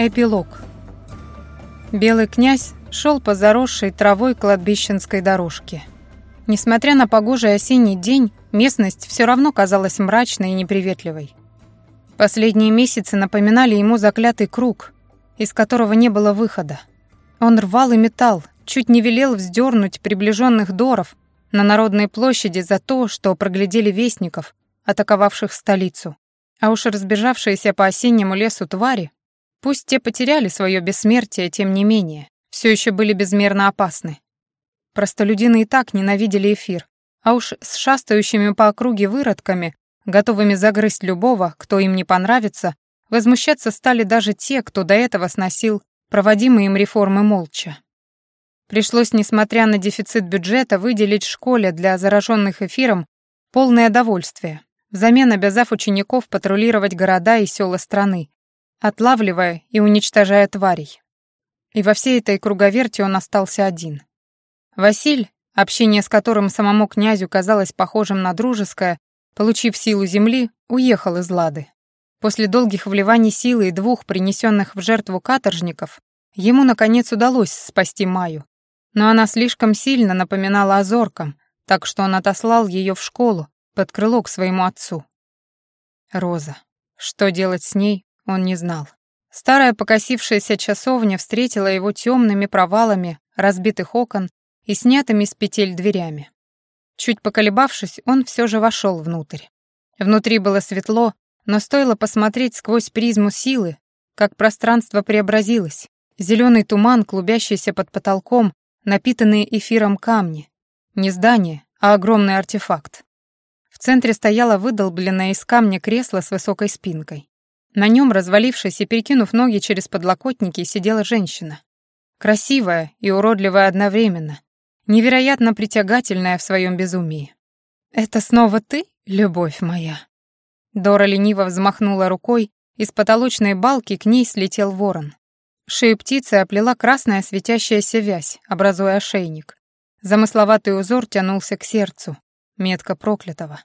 Эпилог. Белый князь шел по заросшей травой кладбищенской дорожке. Несмотря на погожий осенний день, местность все равно казалась мрачной и неприветливой. Последние месяцы напоминали ему заклятый круг, из которого не было выхода. Он рвал и металл, чуть не велел вздернуть приближенных доров на Народной площади за то, что проглядели вестников, атаковавших столицу. А уж разбежавшиеся по осеннему лесу твари Пусть те потеряли свое бессмертие, тем не менее, все еще были безмерно опасны. Простолюдины и так ненавидели эфир, а уж с шастающими по округе выродками, готовыми загрызть любого, кто им не понравится, возмущаться стали даже те, кто до этого сносил проводимые им реформы молча. Пришлось, несмотря на дефицит бюджета, выделить школе для зараженных эфиром полное довольствие, взамен обязав учеников патрулировать города и села страны, отлавливая и уничтожая тварей. И во всей этой круговерти он остался один. Василь, общение с которым самому князю казалось похожим на дружеское, получив силу земли, уехал из Лады. После долгих вливаний силы и двух принесенных в жертву каторжников, ему, наконец, удалось спасти Маю. Но она слишком сильно напоминала озоркам, так что он отослал ее в школу, под крыло к своему отцу. Роза. Что делать с ней, он не знал. Старая покосившаяся часовня встретила его темными провалами разбитых окон и снятыми с петель дверями. Чуть поколебавшись, он все же вошел внутрь. Внутри было светло, но стоило посмотреть сквозь призму силы, как пространство преобразилось. Зеленый туман, клубящийся под потолком, напитанные эфиром камни. Не здание, а огромный артефакт. В центре стояло выдолбленное из камня кресло с высокой спинкой. На нем, развалившись и перекинув ноги через подлокотники, сидела женщина. Красивая и уродливая одновременно, невероятно притягательная в своем безумии. «Это снова ты, любовь моя?» Дора лениво взмахнула рукой, и с потолочной балки к ней слетел ворон. Шею птицы оплела красная светящаяся вязь, образуя ошейник. Замысловатый узор тянулся к сердцу, метка проклятого.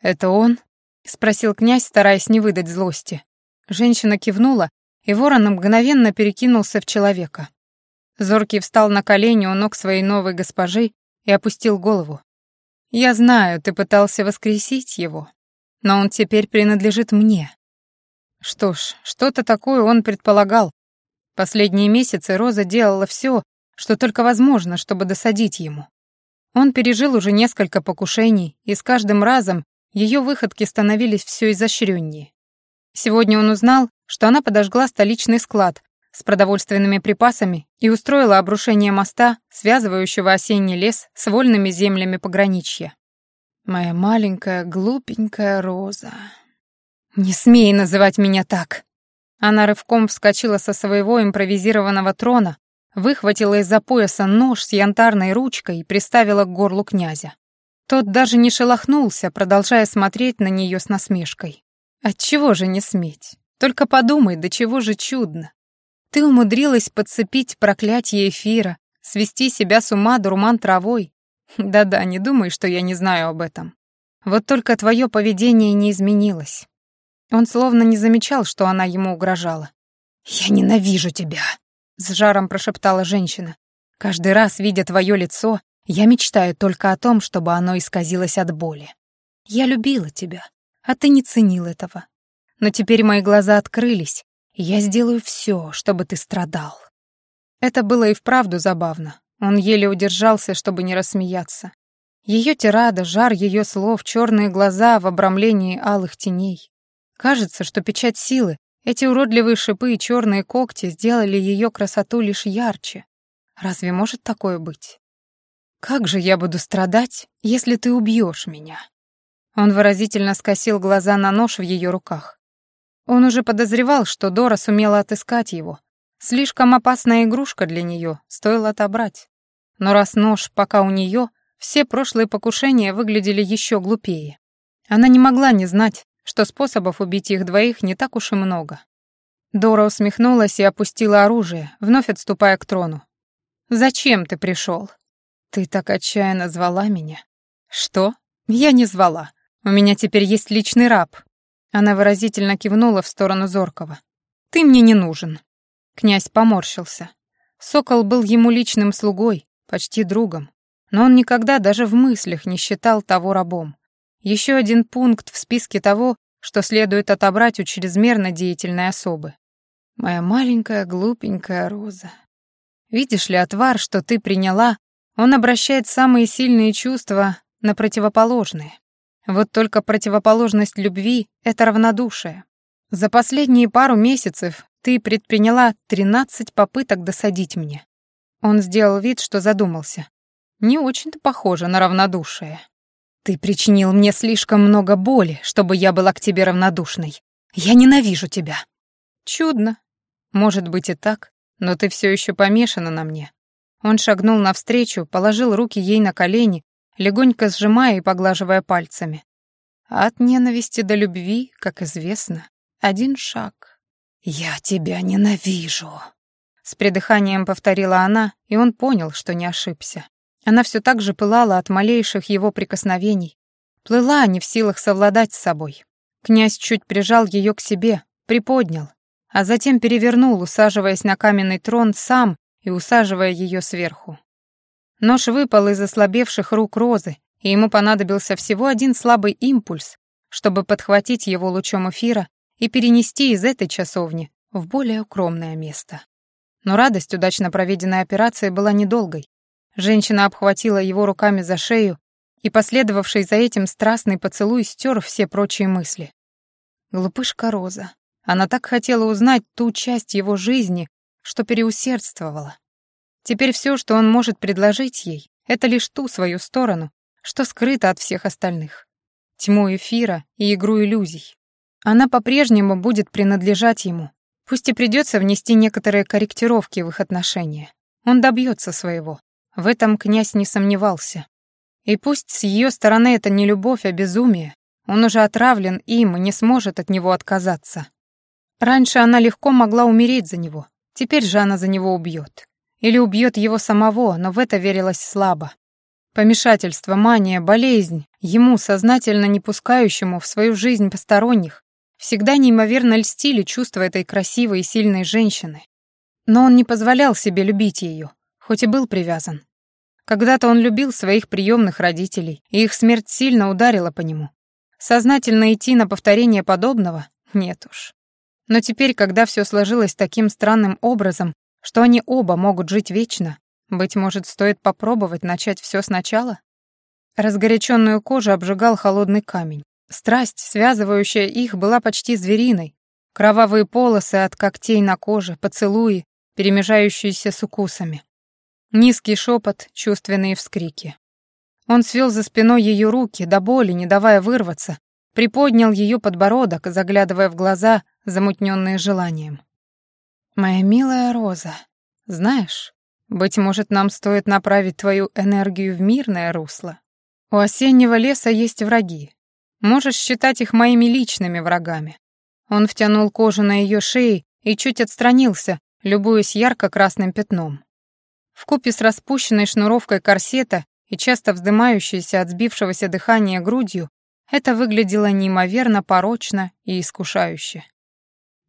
«Это он?» — спросил князь, стараясь не выдать злости. Женщина кивнула, и ворон мгновенно перекинулся в человека. Зоркий встал на колени у ног своей новой госпожи и опустил голову. «Я знаю, ты пытался воскресить его, но он теперь принадлежит мне». Что ж, что-то такое он предполагал. Последние месяцы Роза делала все, что только возможно, чтобы досадить ему. Он пережил уже несколько покушений, и с каждым разом ее выходки становились все изощреннее. Сегодня он узнал, что она подожгла столичный склад с продовольственными припасами и устроила обрушение моста, связывающего осенний лес с вольными землями пограничья. «Моя маленькая глупенькая Роза...» «Не смей называть меня так!» Она рывком вскочила со своего импровизированного трона, выхватила из-за пояса нож с янтарной ручкой и приставила к горлу князя. Тот даже не шелохнулся, продолжая смотреть на нее с насмешкой. Отчего же не сметь? Только подумай, до чего же чудно. Ты умудрилась подцепить проклятие эфира, свести себя с ума дурман травой. Да-да, не думай, что я не знаю об этом. Вот только твое поведение не изменилось. Он словно не замечал, что она ему угрожала. «Я ненавижу тебя», — с жаром прошептала женщина. «Каждый раз, видя твое лицо, я мечтаю только о том, чтобы оно исказилось от боли. Я любила тебя, а ты не ценил этого. Но теперь мои глаза открылись, и я сделаю все, чтобы ты страдал». Это было и вправду забавно. Он еле удержался, чтобы не рассмеяться. Ее тирада, жар ее слов, черные глаза в обрамлении алых теней. Кажется, что печать силы, эти уродливые шипы и черные когти сделали ее красоту лишь ярче. Разве может такое быть? Как же я буду страдать, если ты убьешь меня? Он выразительно скосил глаза на нож в ее руках. Он уже подозревал, что Дора сумела отыскать его. Слишком опасная игрушка для нее, стоило отобрать. Но раз нож пока у нее, все прошлые покушения выглядели еще глупее. Она не могла не знать, что способов убить их двоих не так уж и много. Дора усмехнулась и опустила оружие, вновь отступая к трону. «Зачем ты пришел?» «Ты так отчаянно звала меня». «Что? Я не звала. У меня теперь есть личный раб». Она выразительно кивнула в сторону Зоркова. «Ты мне не нужен». Князь поморщился. Сокол был ему личным слугой, почти другом. Но он никогда даже в мыслях не считал того рабом. Еще один пункт в списке того, что следует отобрать у чрезмерно деятельной особы. Моя маленькая глупенькая роза. Видишь ли, отвар, что ты приняла, он обращает самые сильные чувства на противоположные. Вот только противоположность любви — это равнодушие. За последние пару месяцев ты предприняла тринадцать попыток досадить мне. Он сделал вид, что задумался. Не очень-то похоже на равнодушие. Ты причинил мне слишком много боли, чтобы я была к тебе равнодушной. Я ненавижу тебя. Чудно. Может быть и так, но ты все еще помешана на мне. Он шагнул навстречу, положил руки ей на колени, легонько сжимая и поглаживая пальцами. От ненависти до любви, как известно, один шаг. «Я тебя ненавижу», — с придыханием повторила она, и он понял, что не ошибся. Она все так же пылала от малейших его прикосновений, плыла, не в силах совладать с собой. Князь чуть прижал ее к себе, приподнял, а затем перевернул, усаживаясь на каменный трон сам и усаживая ее сверху. Нож выпал из ослабевших рук Розы, и ему понадобился всего один слабый импульс, чтобы подхватить его лучом эфира и перенести из этой часовни в более укромное место. Но радость удачно проведенной операции была недолгой. Женщина обхватила его руками за шею, и последовавший за этим страстный поцелуй стер все прочие мысли. Глупышка Роза. Она так хотела узнать ту часть его жизни, что переусердствовала. Теперь все, что он может предложить ей, это лишь ту свою сторону, что скрыто от всех остальных. Тьму эфира и игру иллюзий. Она по-прежнему будет принадлежать ему. Пусть и придется внести некоторые корректировки в их отношения. Он добьется своего. В этом князь не сомневался. И пусть с ее стороны это не любовь, а безумие, он уже отравлен им и не сможет от него отказаться. Раньше она легко могла умереть за него, теперь же она за него убьет. Или убьет его самого, но в это верилось слабо. Помешательство, мания, болезнь, ему, сознательно не пускающему в свою жизнь посторонних, всегда неимоверно льстили чувства этой красивой и сильной женщины. Но он не позволял себе любить ее, хоть и был привязан. Когда-то он любил своих приемных родителей, и их смерть сильно ударила по нему. Сознательно идти на повторение подобного? Нет уж. Но теперь, когда все сложилось таким странным образом, что они оба могут жить вечно, быть может, стоит попробовать начать все сначала? Разгоряченную кожу обжигал холодный камень. Страсть, связывающая их, была почти звериной. Кровавые полосы от когтей на коже, поцелуи, перемежающиеся с укусами. Низкий шепот, чувственные вскрики. Он свел за спиной ее руки, до боли, не давая вырваться, приподнял ее подбородок, заглядывая в глаза, замутненные желанием. «Моя милая Роза, знаешь, быть может, нам стоит направить твою энергию в мирное русло. У осеннего леса есть враги. Можешь считать их моими личными врагами». Он втянул кожу на ее шее и чуть отстранился, любуясь ярко-красным пятном. В купе с распущенной шнуровкой корсета и часто вздымающейся от сбившегося дыхания грудью, это выглядело неимоверно порочно и искушающе.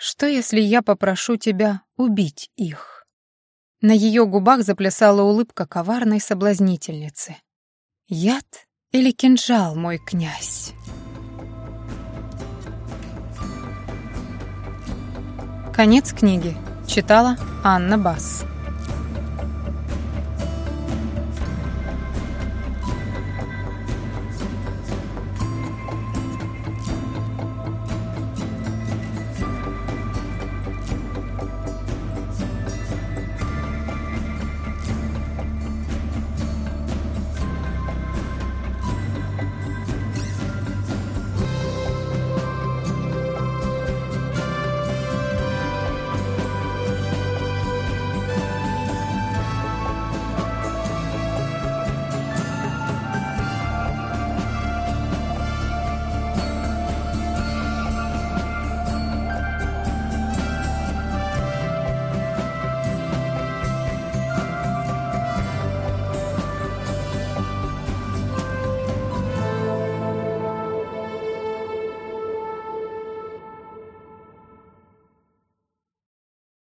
Что, если я попрошу тебя убить их? На ее губах заплясала улыбка коварной соблазнительницы. Яд или кинжал, мой князь? Конец книги. Читала Анна Басс.